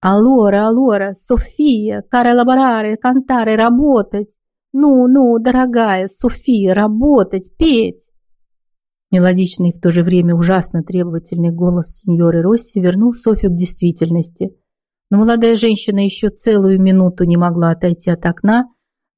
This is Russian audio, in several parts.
Алора, Алора, София, каре лабораре, кантаре, работать. Ну, ну, дорогая София, работать, петь. Мелодичный и в то же время ужасно требовательный голос сеньоры Росси вернул Софию к действительности. Но молодая женщина еще целую минуту не могла отойти от окна,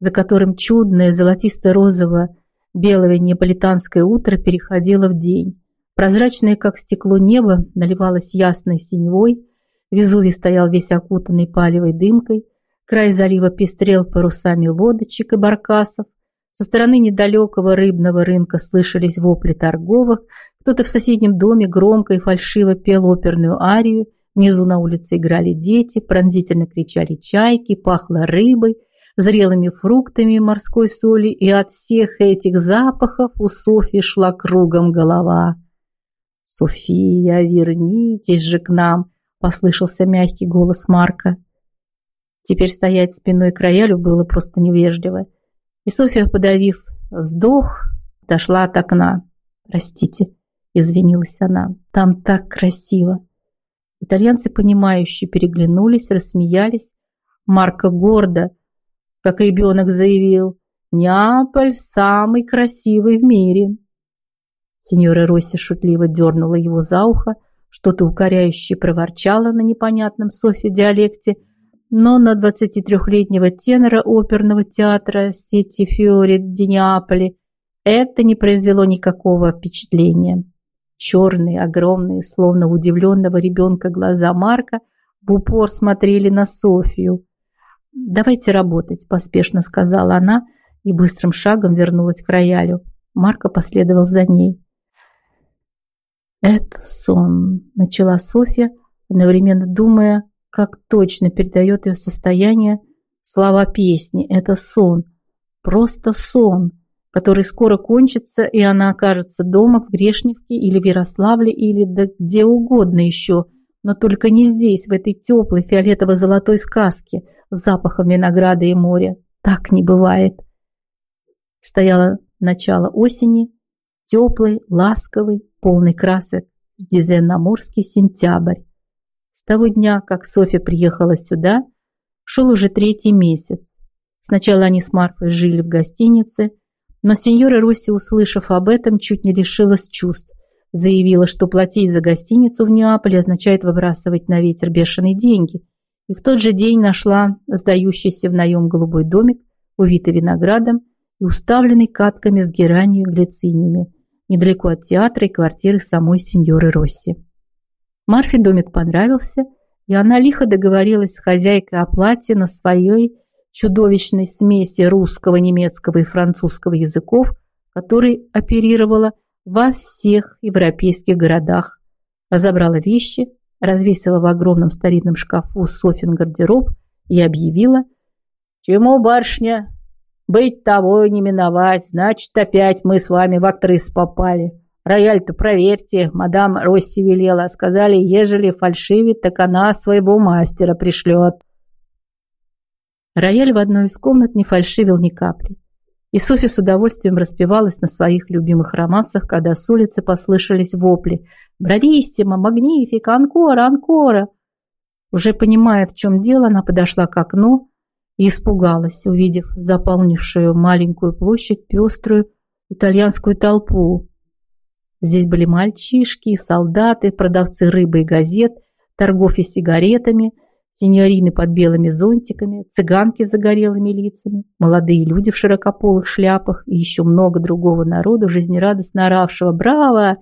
за которым чудное золотисто-розово-белое неаполитанское утро переходило в день. Прозрачное, как стекло небо, наливалось ясной синевой, Везувий стоял весь окутанный палевой дымкой, край залива пестрел парусами лодочек и баркасов, со стороны недалекого рыбного рынка слышались вопли торговых, кто-то в соседнем доме громко и фальшиво пел оперную арию, внизу на улице играли дети, пронзительно кричали чайки, пахло рыбой, зрелыми фруктами морской соли, и от всех этих запахов у Софьи шла кругом голова. «София, вернитесь же к нам!» – послышался мягкий голос Марка. Теперь стоять спиной к роялю было просто невежливо. И Софья, подавив вздох, дошла от окна. «Простите», – извинилась она, – «там так красиво». Итальянцы, понимающие, переглянулись, рассмеялись. Марко гордо, как ребенок заявил, «Неаполь самый красивый в мире». Сеньора Росси шутливо дернула его за ухо, что-то укоряющее проворчала на непонятном Софье диалекте, но на 23-летнего тенора оперного театра Сети Фиори ди Неаполи это не произвело никакого впечатления. Черные, огромные, словно удивленного ребенка глаза Марка в упор смотрели на Софию. «Давайте работать», – поспешно сказала она и быстрым шагом вернулась к роялю. Марко последовал за ней. «Это сон», – начала Софья, одновременно думая, как точно передает ее состояние слова песни. Это сон, просто сон, который скоро кончится, и она окажется дома в Грешневке или в Ярославле, или да где угодно еще, но только не здесь, в этой теплой фиолетово-золотой сказке с запахом винограда и моря. Так не бывает. Стояло начало осени, теплый, ласковый, полный красок Дизенноморский сентябрь. С того дня, как Софья приехала сюда, шел уже третий месяц. Сначала они с Марфой жили в гостинице, но сеньора Росси, услышав об этом, чуть не лишилась чувств. Заявила, что платить за гостиницу в Неаполе означает выбрасывать на ветер бешеные деньги. И в тот же день нашла сдающийся в наем голубой домик, увитый виноградом и уставленный катками с геранью и глициниями недалеко от театра и квартиры самой сеньоры Росси. Марфе домик понравился, и она лихо договорилась с хозяйкой о плате на своей чудовищной смеси русского, немецкого и французского языков, который оперировала во всех европейских городах. Разобрала вещи, развесила в огромном старинном шкафу Софин гардероб и объявила, «Чему, барышня, быть того не миновать, значит, опять мы с вами в актрис попали. Рояль-то проверьте, мадам Росси велела. Сказали, ежели фальшивит, так она своего мастера пришлет. Рояль в одной из комнат не фальшивил ни капли. И Софья с удовольствием распевалась на своих любимых романсах, когда с улицы послышались вопли. «Брависсимо! Магнифика! Анкора! Анкора!» Уже понимая, в чем дело, она подошла к окну, и испугалась, увидев заполнившую маленькую площадь пеструю итальянскую толпу. Здесь были мальчишки, солдаты, продавцы рыбы и газет, торговки сигаретами, сеньорины под белыми зонтиками, цыганки с загорелыми лицами, молодые люди в широкополых шляпах и еще много другого народа, жизнерадостно оравшего «Браво!»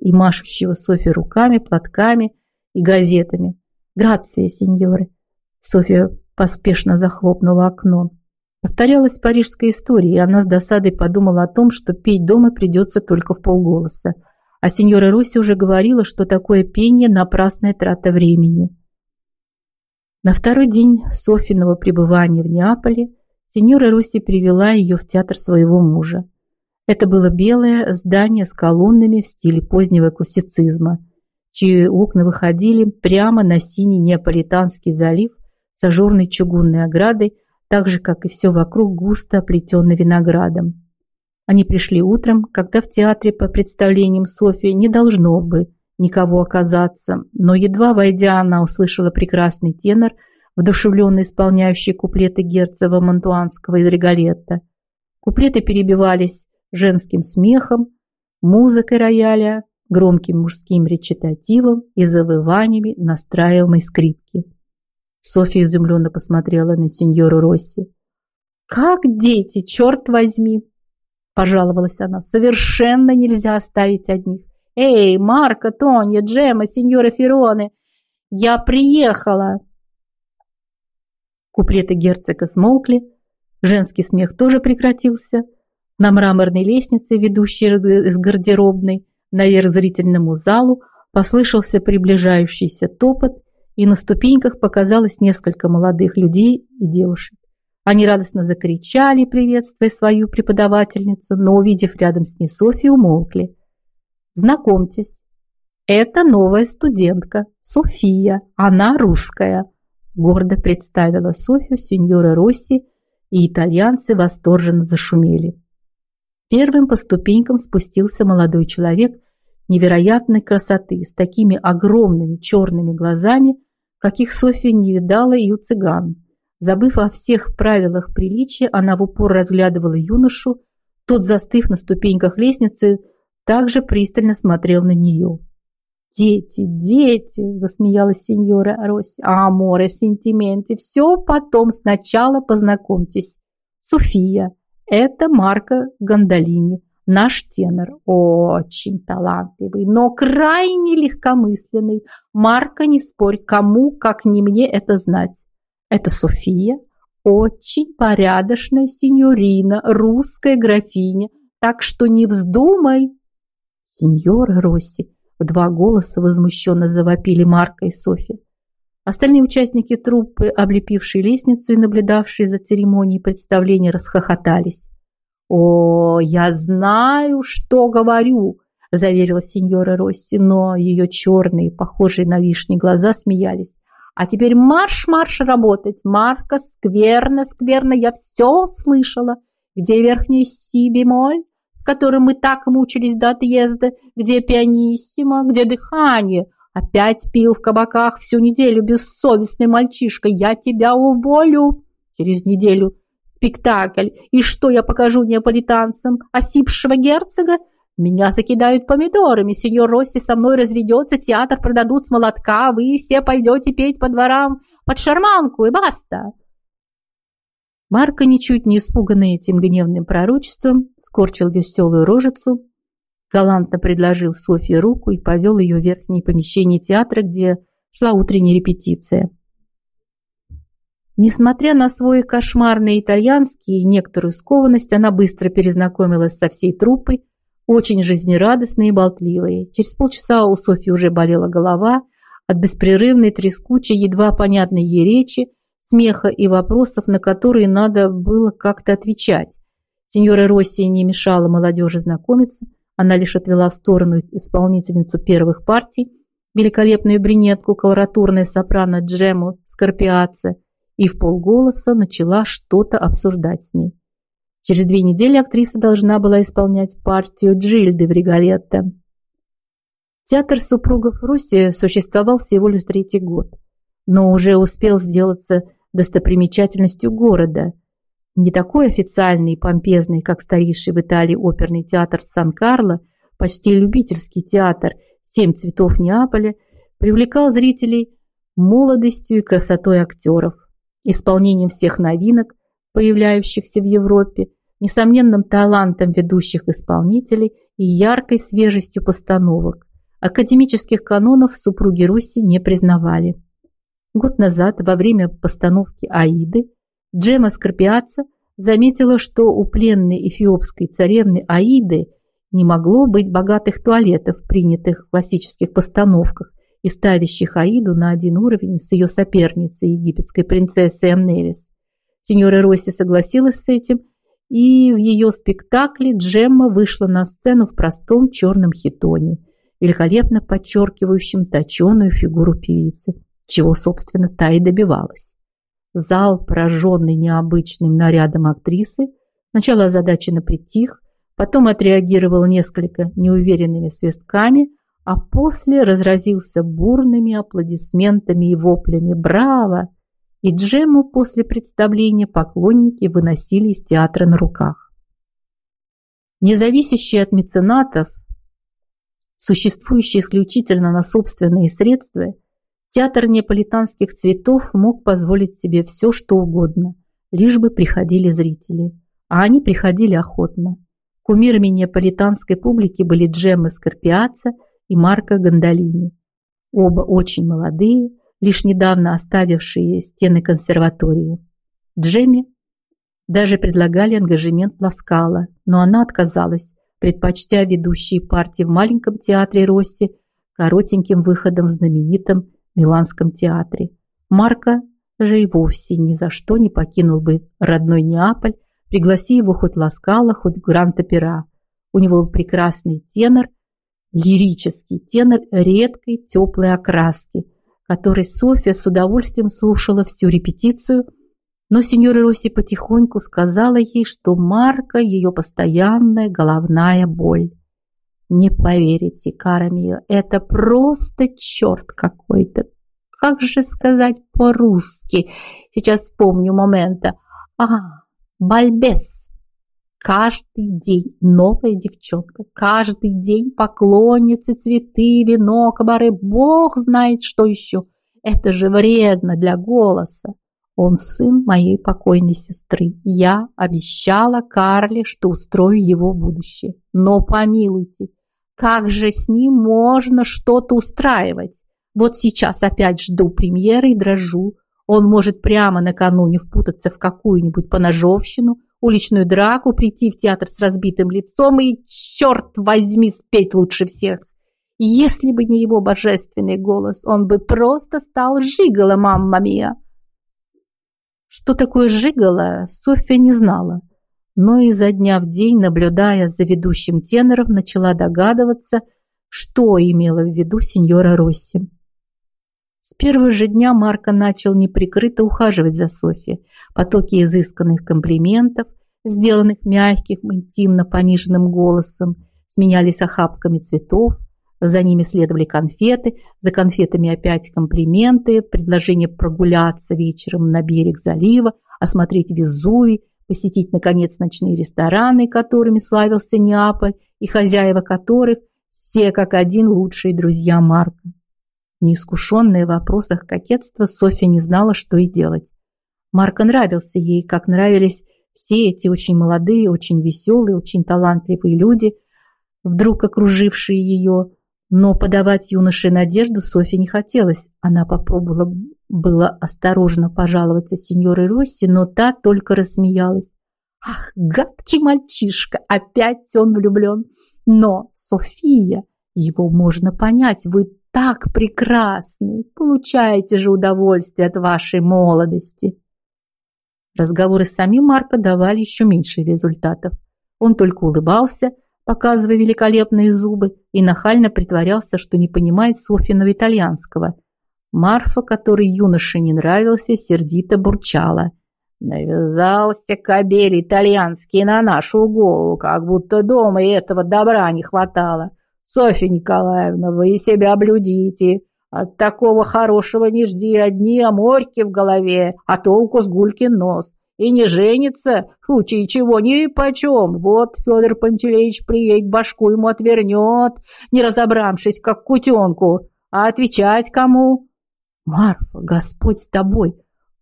и машущего Софье руками, платками и газетами. «Грация, сеньоры!» Софья поспешно захлопнула окно. Повторялась парижская история, и она с досадой подумала о том, что петь дома придется только в полголоса. А сеньора Росси уже говорила, что такое пение – напрасная трата времени. На второй день Софиного пребывания в Неаполе сеньора Росси привела ее в театр своего мужа. Это было белое здание с колоннами в стиле позднего классицизма, чьи окна выходили прямо на синий Неаполитанский залив с ажурной чугунной оградой, так же, как и все вокруг густо оплетенный виноградом. Они пришли утром, когда в театре по представлениям Софии не должно бы никого оказаться, но едва войдя, она услышала прекрасный тенор, вдушевленно исполняющий куплеты Герцева Монтуанского из Регалетта. Куплеты перебивались женским смехом, музыкой рояля, громким мужским речитативом и завываниями настраиваемой скрипки. Софья изумленно посмотрела на сеньору Росси. «Как дети, черт возьми!» – пожаловалась она. «Совершенно нельзя оставить одних. Эй, Марко, Тонья, Джема, сеньора Фероне, я приехала!» Куплеты герцога смолкли, женский смех тоже прекратился. На мраморной лестнице, ведущей из гардеробной, наверх зрительному залу, послышался приближающийся топот, и на ступеньках показалось несколько молодых людей и девушек. Они радостно закричали, приветствуя свою преподавательницу, но, увидев рядом с ней Софию, умолкли. «Знакомьтесь, это новая студентка, София, она русская», гордо представила Софию сеньора Росси, и итальянцы восторженно зашумели. Первым по ступенькам спустился молодой человек невероятной красоты, с такими огромными черными глазами, каких Софья не видала и у цыган. Забыв о всех правилах приличия, она в упор разглядывала юношу, тот, застыв на ступеньках лестницы, также пристально смотрел на нее. «Дети, дети!» – засмеялась сеньора Росси. «Аморе, сентименте, все потом, сначала познакомьтесь. София, это Марко Гондолини, наш тенор, очень талантливый, но крайне легкомысленный. Марко, не спорь, кому, как не мне это знать. Это София, очень порядочная сеньорина, русская графиня, так что не вздумай. Сеньора Росси, в два голоса возмущенно завопили Марка и София. Остальные участники труппы, облепившие лестницу и наблюдавшие за церемонией представления, расхохотались. «О, я знаю, что говорю!» – заверила сеньора Росси, но ее черные, похожие на вишни глаза смеялись. А теперь марш-марш работать. Марка, скверно, скверно, я все слышала. Где верхний си-бемоль, с которым мы так мучились до отъезда? Где пианиссимо? Где дыхание? Опять пил в кабаках всю неделю, бессовестный мальчишка. Я тебя уволю. Через неделю спектакль. И что я покажу неаполитанцам? Осипшего герцога? Меня закидают помидорами, сеньор Росси со мной разведется, театр продадут с молотка, вы все пойдете петь по дворам под шарманку и баста. Марко, ничуть не испуганный этим гневным пророчеством, скорчил веселую рожицу, галантно предложил Софье руку и повел ее в верхнее помещение театра, где шла утренняя репетиция. Несмотря на свой кошмарный итальянский и некоторую скованность, она быстро перезнакомилась со всей труппой, очень жизнерадостные и болтливые. Через полчаса у Софьи уже болела голова от беспрерывной трескучей, едва понятной ей речи, смеха и вопросов, на которые надо было как-то отвечать. Сеньора Россия не мешала молодежи знакомиться, она лишь отвела в сторону исполнительницу первых партий, великолепную брюнетку, колоратурная сопрано Джему Скорпиаце, и в полголоса начала что-то обсуждать с ней. Через две недели актриса должна была исполнять партию Джильды в Риголетто. Театр супругов Руси существовал всего лишь третий год, но уже успел сделаться достопримечательностью города. Не такой официальный и помпезный, как старейший в Италии оперный театр Сан-Карло, почти любительский театр «Семь цветов Неаполя» привлекал зрителей молодостью и красотой актеров, исполнением всех новинок, появляющихся в Европе, несомненным талантом ведущих исполнителей и яркой свежестью постановок. Академических канонов супруги Руси не признавали. Год назад, во время постановки «Аиды», Джема Скорпиаца заметила, что у пленной эфиопской царевны Аиды не могло быть богатых туалетов, принятых в классических постановках и ставящих Аиду на один уровень с ее соперницей, египетской принцессой Амнерис. Сеньора Росси согласилась с этим, и в ее спектакле Джемма вышла на сцену в простом черном хитоне, великолепно подчеркивающем точеную фигуру певицы, чего, собственно, та и добивалась. Зал, пораженный необычным нарядом актрисы, сначала озадаченно притих, потом отреагировал несколько неуверенными свистками, а после разразился бурными аплодисментами и воплями «Браво!» И Джему после представления поклонники выносили из театра на руках. Независящие от меценатов, существующие исключительно на собственные средства, театр неаполитанских цветов мог позволить себе все, что угодно, лишь бы приходили зрители. А они приходили охотно. Кумирами неаполитанской публики были Джемма Скорпиаца и Марко Гондолини. Оба очень молодые, лишь недавно оставившие стены консерватории. Джемме даже предлагали ангажемент Ласкала, но она отказалась, предпочтя ведущие партии в маленьком театре Росси коротеньким выходом в знаменитом Миланском театре. Марко же и вовсе ни за что не покинул бы родной Неаполь, пригласи его хоть Ласкала, хоть Грант-Опера. У него был прекрасный тенор, лирический тенор редкой теплой окраски, который Софья с удовольствием слушала всю репетицию – но сеньора Росси потихоньку сказала ей, что Марка – ее постоянная головная боль. Не поверите, Карамио, это просто черт какой-то. Как же сказать по-русски? Сейчас вспомню момента. А, бальбес. Каждый день новая девчонка, каждый день поклонницы, цветы, вино, кабары, бог знает что еще. Это же вредно для голоса. Он сын моей покойной сестры. Я обещала Карле, что устрою его будущее. Но помилуйте, как же с ним можно что-то устраивать? Вот сейчас опять жду премьеры и дрожу. Он может прямо накануне впутаться в какую-нибудь поножовщину, уличную драку, прийти в театр с разбитым лицом и, черт возьми, спеть лучше всех. Если бы не его божественный голос, он бы просто стал жиголо, мамма мия. Что такое жигало, Софья не знала, но изо дня в день, наблюдая за ведущим тенором, начала догадываться, что имела в виду сеньора Росси. С первого же дня Марко начал неприкрыто ухаживать за Софьей. Потоки изысканных комплиментов, сделанных мягким, интимно пониженным голосом, сменялись охапками цветов, за ними следовали конфеты, за конфетами опять комплименты, предложение прогуляться вечером на берег залива, осмотреть Везувий, посетить, наконец, ночные рестораны, которыми славился Неаполь, и хозяева которых все как один лучшие друзья Марка. Неискушенная в вопросах кокетства, Софья не знала, что и делать. Марко нравился ей, как нравились все эти очень молодые, очень веселые, очень талантливые люди, вдруг окружившие ее, но подавать юноше надежду Софье не хотелось. Она попробовала было осторожно пожаловаться сеньоре Росси, но та только рассмеялась. «Ах, гадкий мальчишка! Опять он влюблен! Но, София, его можно понять, вы так прекрасны! Получаете же удовольствие от вашей молодости!» Разговоры с самим Марко давали еще меньше результатов. Он только улыбался, показывая великолепные зубы, и нахально притворялся, что не понимает Софьиного итальянского. Марфа, которой юноше не нравился, сердито бурчала. «Навязался кобель итальянский на нашу голову, как будто дома и этого добра не хватало. Софья Николаевна, вы себя блюдите. От такого хорошего не жди одни аморьки в голове, а толку с гулькин нос и не женится, случае чего ни почем. Вот Федор Пантелеич приедет, башку ему отвернет, не разобравшись, как кутенку. А отвечать кому? Марфа, Господь с тобой.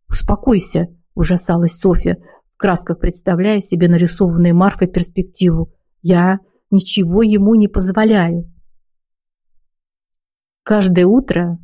Успокойся, ужасалась Софья, в красках представляя себе нарисованную Марфой перспективу. Я ничего ему не позволяю. Каждое утро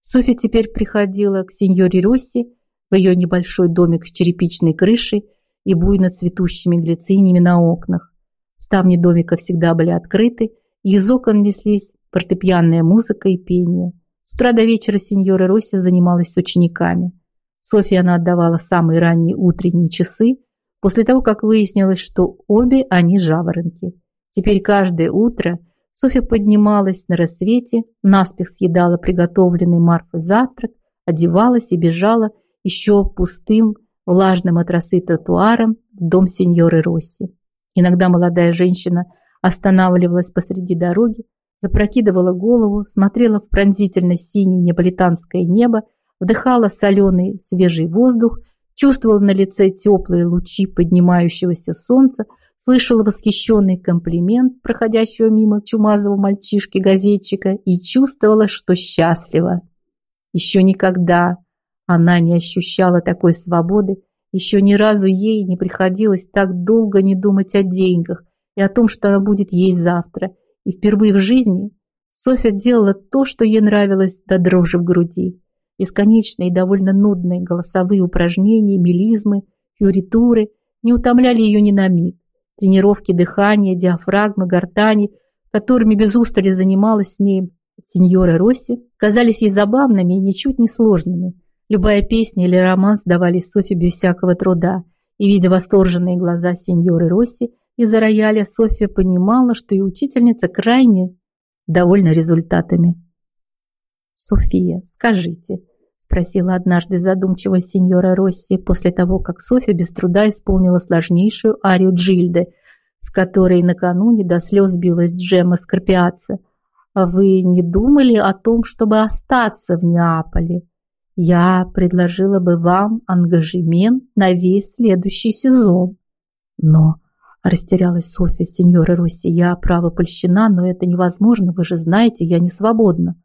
Софья теперь приходила к сеньоре Росси в ее небольшой домик с черепичной крышей и буйно цветущими глицинями на окнах. Ставни домика всегда были открыты, из окон неслись фортепианная музыка и пение. С утра до вечера сеньора Росси занималась с учениками. Софья она отдавала самые ранние утренние часы, после того, как выяснилось, что обе они жаворонки. Теперь каждое утро Софья поднималась на рассвете, наспех съедала приготовленный Марфой завтрак, одевалась и бежала еще пустым, влажным от росы тротуаром в дом сеньоры Росси. Иногда молодая женщина останавливалась посреди дороги, запрокидывала голову, смотрела в пронзительно синее неаполитанское небо, вдыхала соленый свежий воздух, чувствовала на лице теплые лучи поднимающегося солнца, слышала восхищенный комплимент проходящего мимо чумазого мальчишки-газетчика и чувствовала, что счастлива. Еще никогда она не ощущала такой свободы, еще ни разу ей не приходилось так долго не думать о деньгах и о том, что она будет есть завтра. И впервые в жизни Софья делала то, что ей нравилось до дрожи в груди. Бесконечные и довольно нудные голосовые упражнения, мелизмы, фюритуры не утомляли ее ни на миг. Тренировки дыхания, диафрагмы, гортани, которыми без устали занималась с ней сеньора Росси, казались ей забавными и ничуть не сложными. Любая песня или романс давались Софи без всякого труда. И, видя восторженные глаза сеньоры Росси из-за рояля, Софья понимала, что и учительница крайне довольна результатами. «София, скажите, спросила однажды задумчиво сеньора Росси после того, как Софья без труда исполнила сложнейшую арию Джильды, с которой накануне до слез билась Джема Скорпиаца. «А вы не думали о том, чтобы остаться в Неаполе? Я предложила бы вам ангажемент на весь следующий сезон. Но, растерялась Софья, сеньора Росси, я право польщена, но это невозможно, вы же знаете, я не свободна.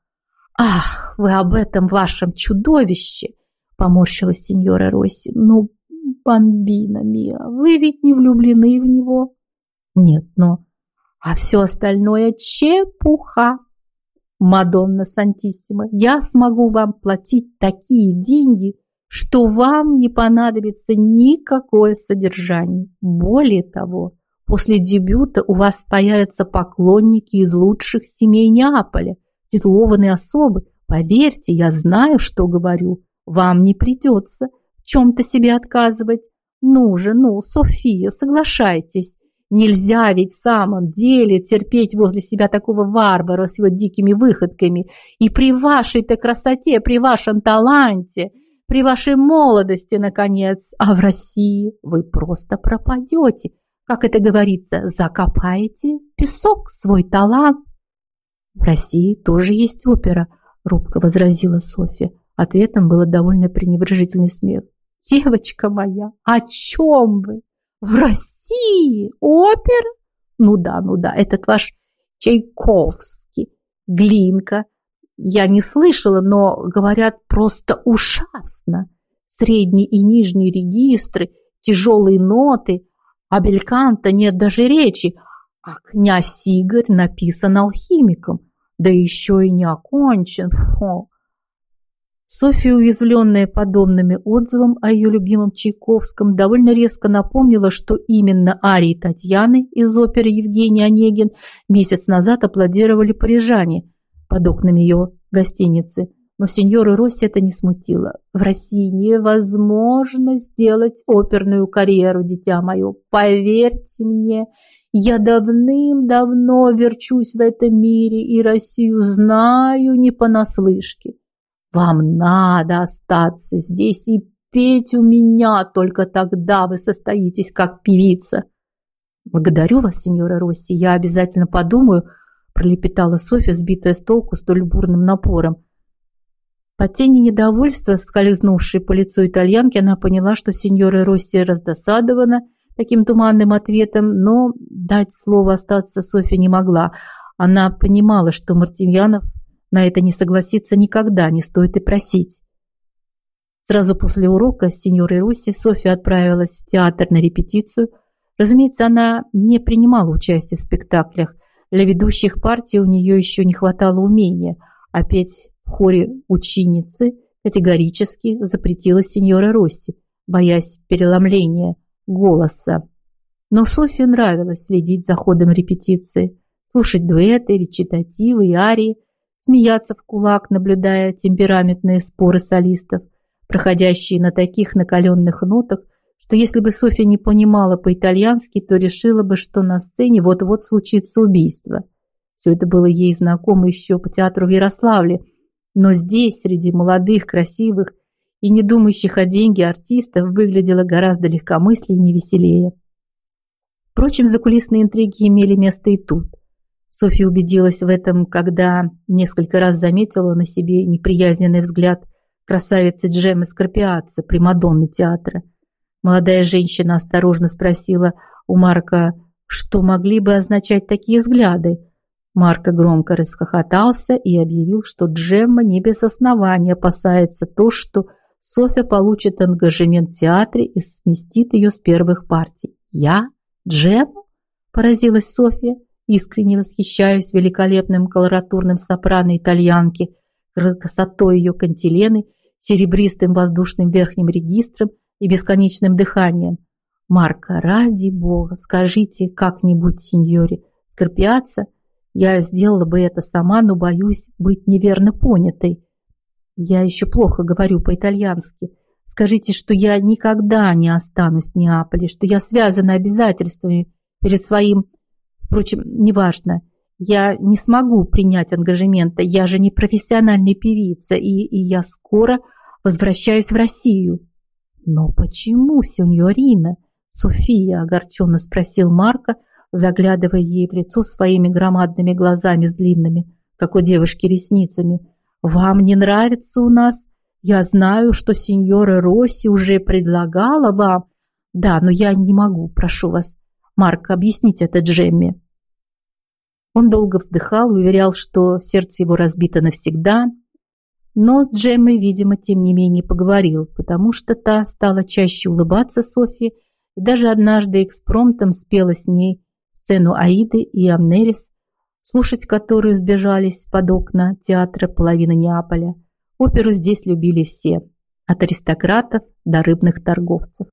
«Ах, вы об этом вашем чудовище!» — поморщилась сеньора Росси. «Ну, бомбина мия, вы ведь не влюблены в него?» «Нет, но...» «А все остальное чепуха!» «Мадонна Сантиссима, я смогу вам платить такие деньги, что вам не понадобится никакое содержание. Более того, после дебюта у вас появятся поклонники из лучших семей Неаполя, титулованные особы. Поверьте, я знаю, что говорю. Вам не придется в чем-то себе отказывать. Ну же, ну, София, соглашайтесь. Нельзя ведь в самом деле терпеть возле себя такого варвара с его дикими выходками. И при вашей-то красоте, при вашем таланте, при вашей молодости, наконец, а в России вы просто пропадете. Как это говорится, закопаете в песок свой талант. В России тоже есть опера, робко возразила Софья. Ответом было довольно пренебрежительный смех. Девочка моя, о чем вы? В России опера? Ну да, ну да, этот ваш Чайковский, Глинка. Я не слышала, но говорят просто ужасно. Средние и нижние регистры, тяжелые ноты, а бельканта нет даже речи, а князь Игорь написан алхимиком, да еще и не окончен. Фу. Софья, уязвленная подобными отзывами о ее любимом Чайковском, довольно резко напомнила, что именно арии Татьяны из оперы Евгений Онегин месяц назад аплодировали парижане под окнами ее гостиницы. Но сеньору Росси это не смутило. В России невозможно сделать оперную карьеру, дитя мое. Поверьте мне, я давным-давно верчусь в этом мире и Россию знаю не понаслышке. Вам надо остаться здесь и петь у меня, только тогда вы состоитесь как певица. Благодарю вас, сеньора Росси, я обязательно подумаю, пролепетала Софья, сбитая с толку столь бурным напором. По тени недовольства, скользнувшей по лицу итальянки, она поняла, что сеньора Росси раздосадована таким туманным ответом, но дать слово остаться Софья не могла. Она понимала, что Мартемьянов на это не согласится никогда, не стоит и просить. Сразу после урока с сеньорой Росси Софья отправилась в театр на репетицию. Разумеется, она не принимала участия в спектаклях. Для ведущих партий у нее еще не хватало умения, а петь в хоре ученицы категорически запретила сеньора Рости, боясь переломления голоса. Но Софье нравилось следить за ходом репетиции, слушать дуэты, речитативы и арии, смеяться в кулак, наблюдая темпераментные споры солистов, проходящие на таких накаленных нотах, что если бы Софья не понимала по-итальянски, то решила бы, что на сцене вот-вот случится убийство. Все это было ей знакомо еще по театру в Ярославле – но здесь, среди молодых, красивых и не думающих о деньге артистов, выглядело гораздо легкомысленнее и веселее. Впрочем, закулисные интриги имели место и тут. Софья убедилась в этом, когда несколько раз заметила на себе неприязненный взгляд красавицы Джемы Скорпиаца, примадонны театра. Молодая женщина осторожно спросила у Марка, что могли бы означать такие взгляды. Марко громко расхохотался и объявил, что Джемма не без основания опасается то, что Софья получит ангажемент в театре и сместит ее с первых партий. «Я? Джемму?» – поразилась Софья, искренне восхищаясь великолепным колоратурным сопрано итальянки, красотой ее кантилены, серебристым воздушным верхним регистром и бесконечным дыханием. «Марко, ради бога, скажите как-нибудь сеньоре Скорпиаца, я сделала бы это сама, но боюсь быть неверно понятой. Я еще плохо говорю по-итальянски. Скажите, что я никогда не останусь в Неаполе, что я связана обязательствами перед своим... Впрочем, неважно. Я не смогу принять ангажемента. Я же не профессиональная певица, и, и я скоро возвращаюсь в Россию. Но почему, сеньорина? София огорченно спросил Марко, заглядывая ей в лицо своими громадными глазами с длинными, как у девушки, ресницами. «Вам не нравится у нас? Я знаю, что сеньора Росси уже предлагала вам...» «Да, но я не могу, прошу вас. Марк, объясните это Джемми». Он долго вздыхал уверял, что сердце его разбито навсегда, но с Джеммой, видимо, тем не менее поговорил, потому что та стала чаще улыбаться Софье и даже однажды экспромтом спела с ней сцену Аиды и Амнерис, слушать которую сбежались под окна театра половины Неаполя. Оперу здесь любили все, от аристократов до рыбных торговцев.